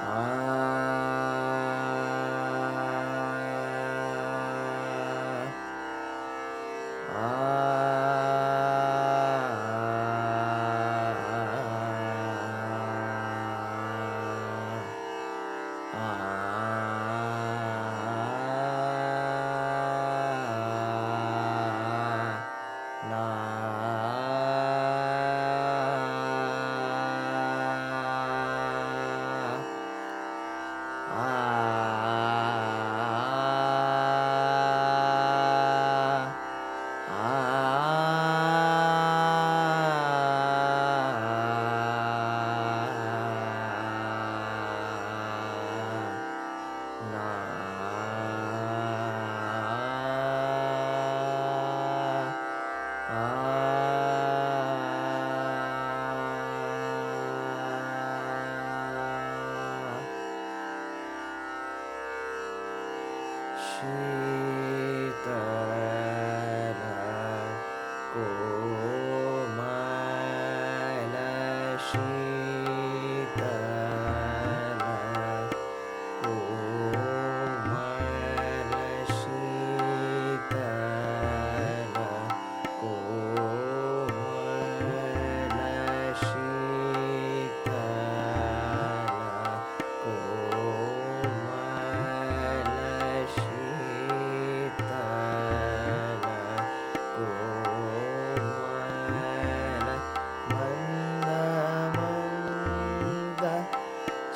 Ah. Nah. शीत ओ म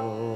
Oh.